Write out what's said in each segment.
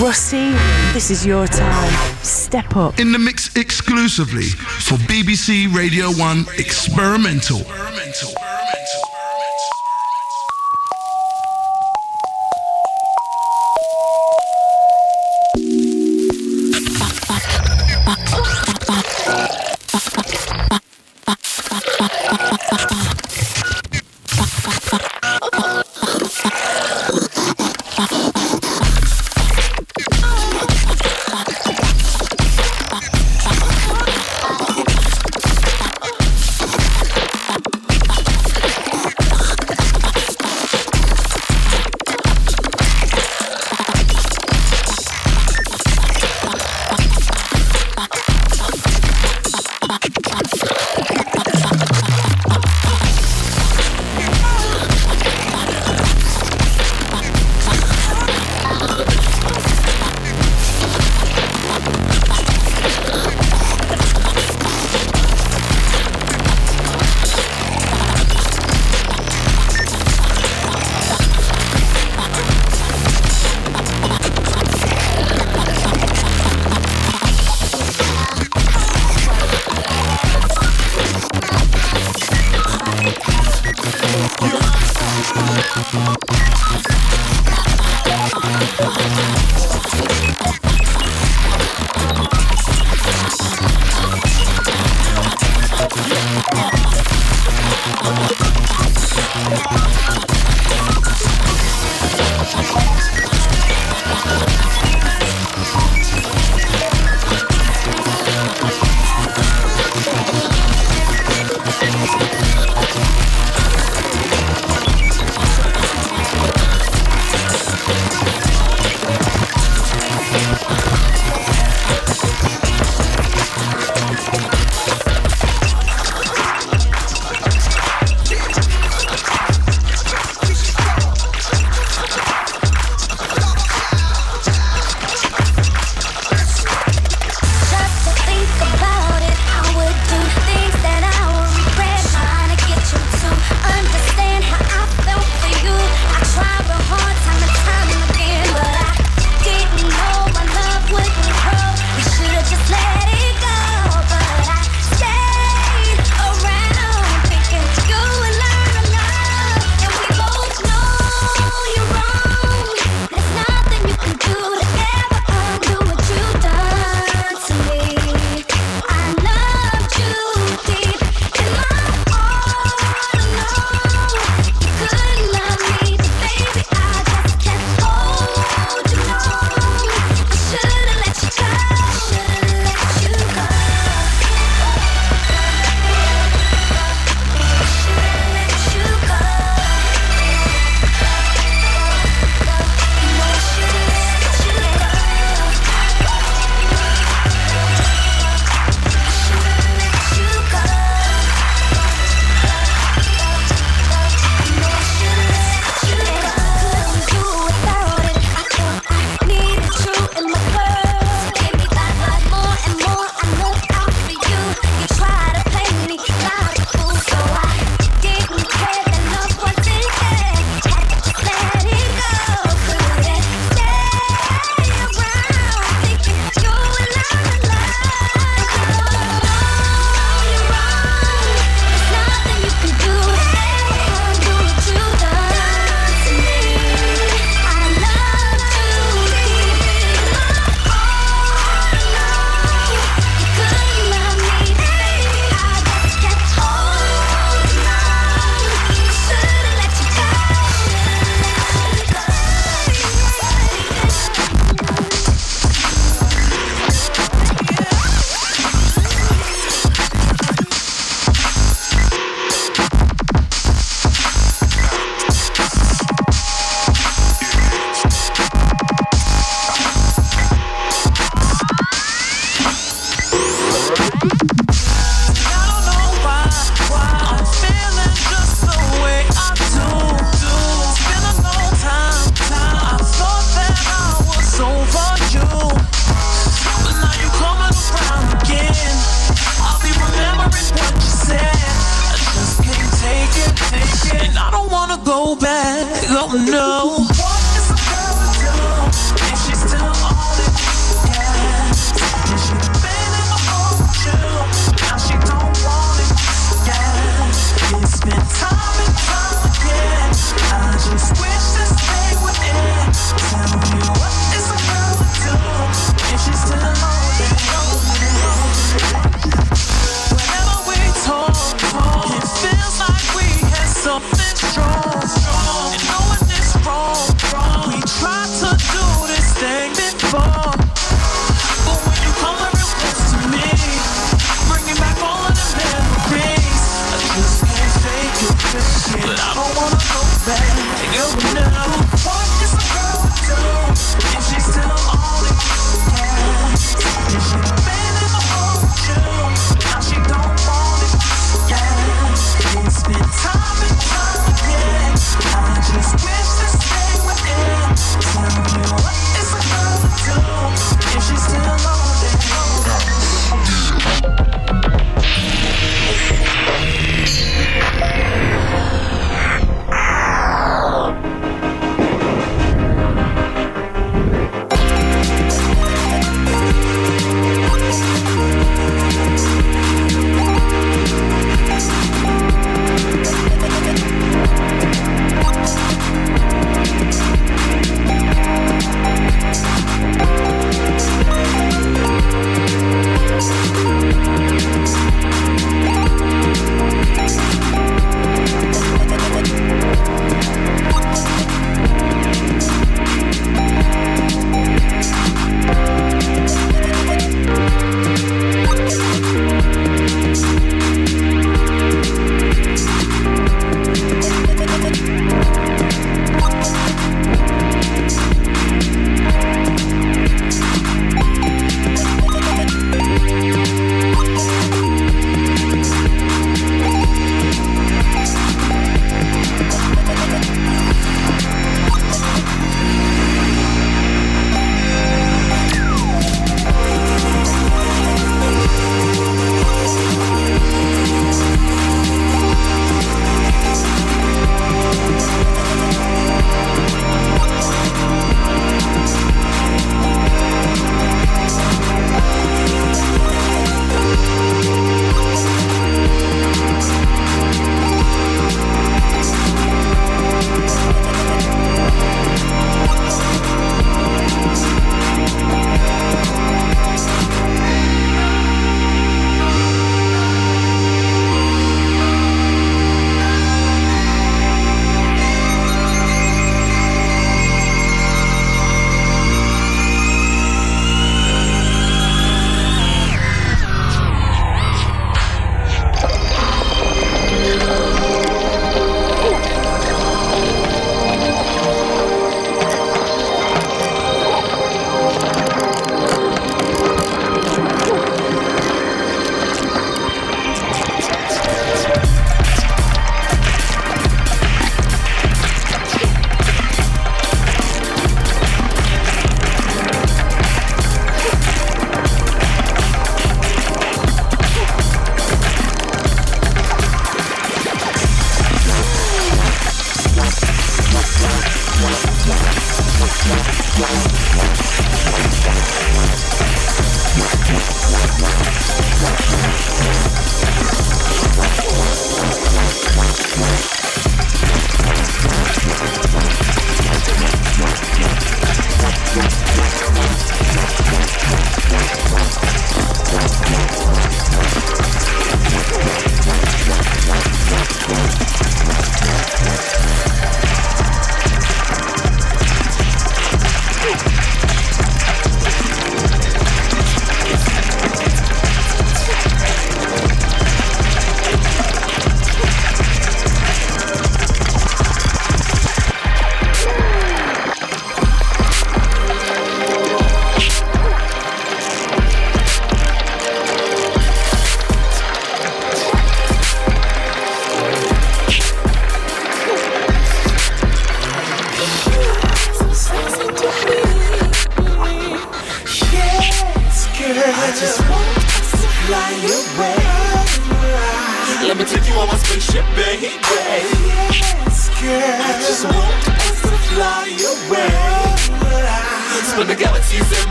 Rustie, this is your time. Step up. In the mix exclusively for BBC Radio 1 Experimental. Experimental. go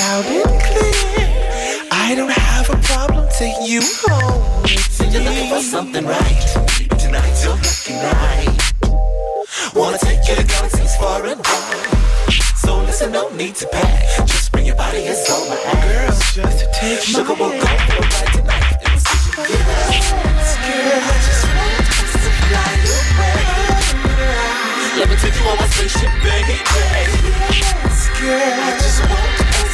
out anything. I don't have a problem taking you home. So you're looking for something right. Tonight you're looking right. Wanna take you to galaxies far and wide. So listen, no need to pack. Just bring your body and soul, my ass. Girl, just take Sugar my will go for a ride tonight. And see you get out. I just want to fly your way. Let me take you on my spaceship, baby. Yes, girl, I just want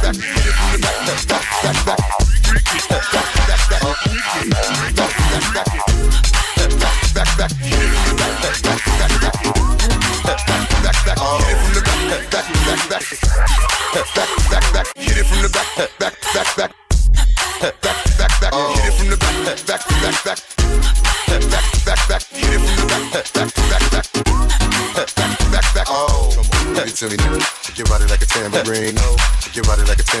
Thank.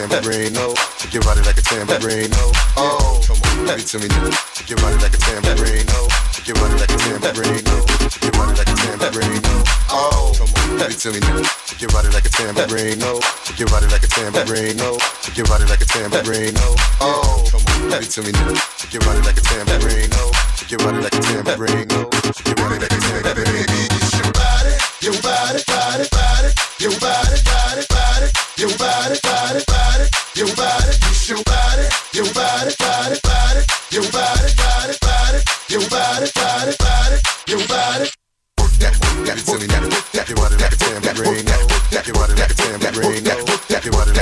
tambourine, no. Shake your body like a tambourine, no. Oh, come on, give it to me now. Shake your body like a tambourine, no. Shake your body like a tambourine, no. Shake your body like a tambourine, no. Oh, come on, give it to me now. Shake your body like a tambourine, no. Shake your body like a tambourine, no. Shake your body like a tambourine, no. Oh, come on, give it to me now. Shake your body like a tambourine, no. Shake your body like a tambourine, no. Shake your body like a tambourine, no. Your body, your body, body, body, your body, body, body, your body, body your body, your body, your body, body, body, your body, body, body, your body, body, body, your body. Work that, work that, tell me that, work that, you want it like a tambourine, that, work that, you want it like a tambourine, that, work that, you want it.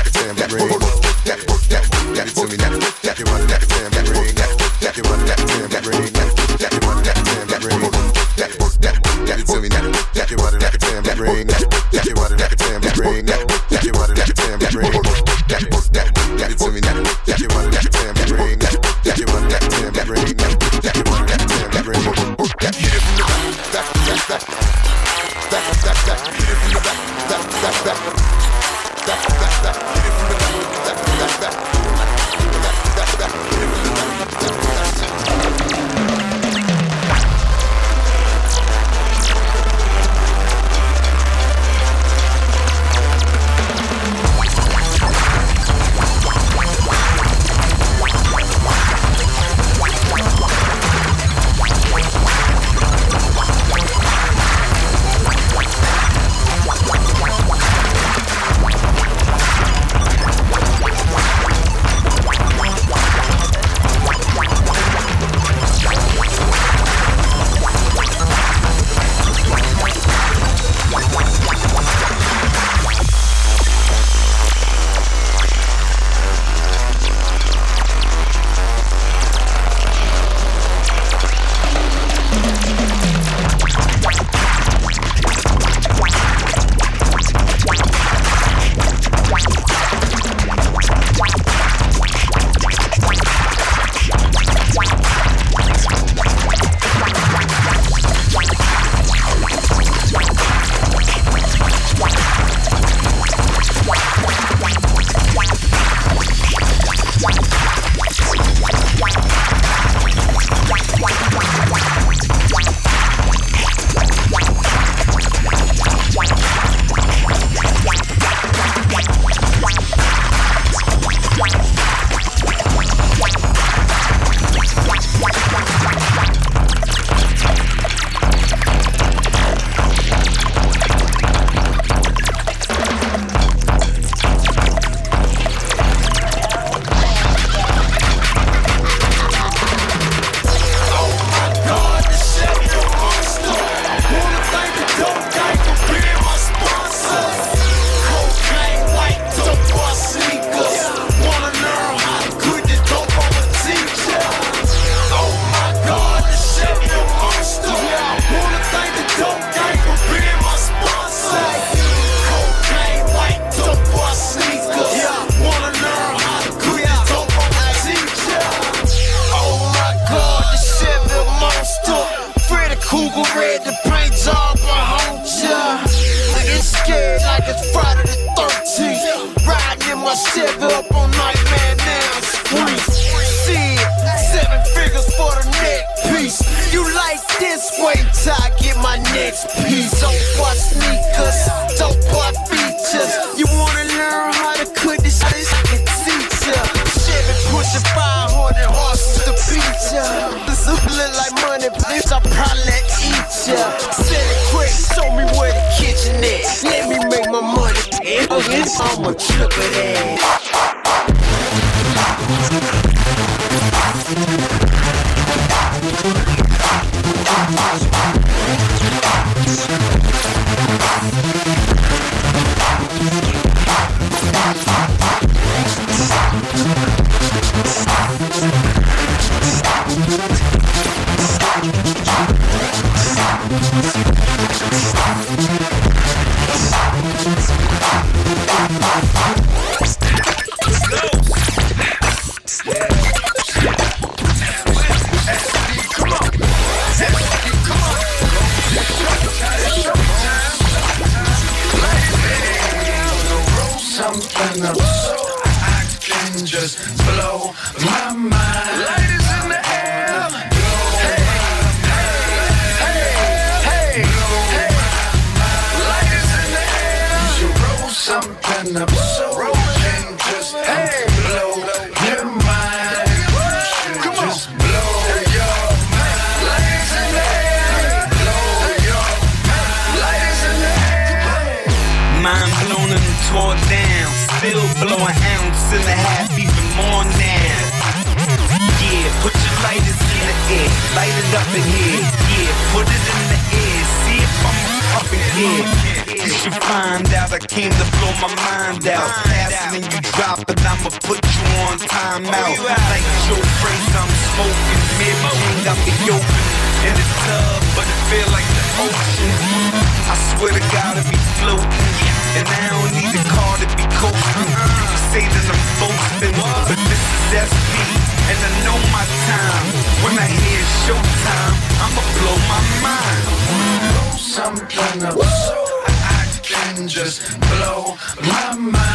Next piece. Dope sneakers, dope boy features. You wanna learn how to cook this? This can teach ya. Chevy pushing 500 horses to beat ya. This look like money, bitch. I probably eat ya. Sell it quick, show me where the kitchen is. Let me make my money. I'm a triple that. Just hey, blow your mind. You just blow your mind. Ladies in the air, blow your mind. Ladies in the air. Mind blown and tore down. Still blowing ounce and a half, even more now. Yeah, put your lighters in the air. Light it up in here. Yeah, put it in the air. See if I'm up in here. You should find out I came to blow my mind out. Faster than you drop it, I'ma put you on timeout. Like Joe Frazier, I'm smoking. Jane got me open in the tub, but it feel like the ocean. I swear to God, I be floating. And I don't need a car to be coasting. You say that I'm boasting, but this is SP. And I know my time. When I hear showtime, I'ma blow my mind. blow something I can just blow my mind.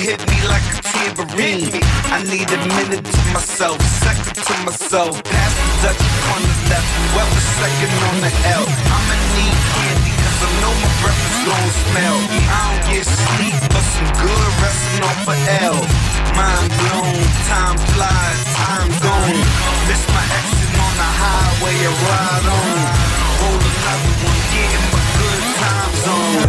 Hit me like a tambourine. I need a minute to myself, second to myself. Pass the Dutch on the left, whoever second on the L. I'ma need candy, cause I know my breath is gon' smell. I don't get sleep, but some good resting off a L. Mind blown, time flies, time gone. Miss my exit on the highway, I ride on. Roll another one, get in my good time zone.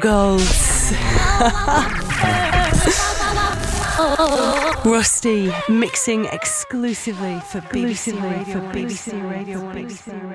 Golds. Rustie mixing exclusively for BBC Radio. For BBC Radio. BBC Radio. BBC Radio. BBC Radio.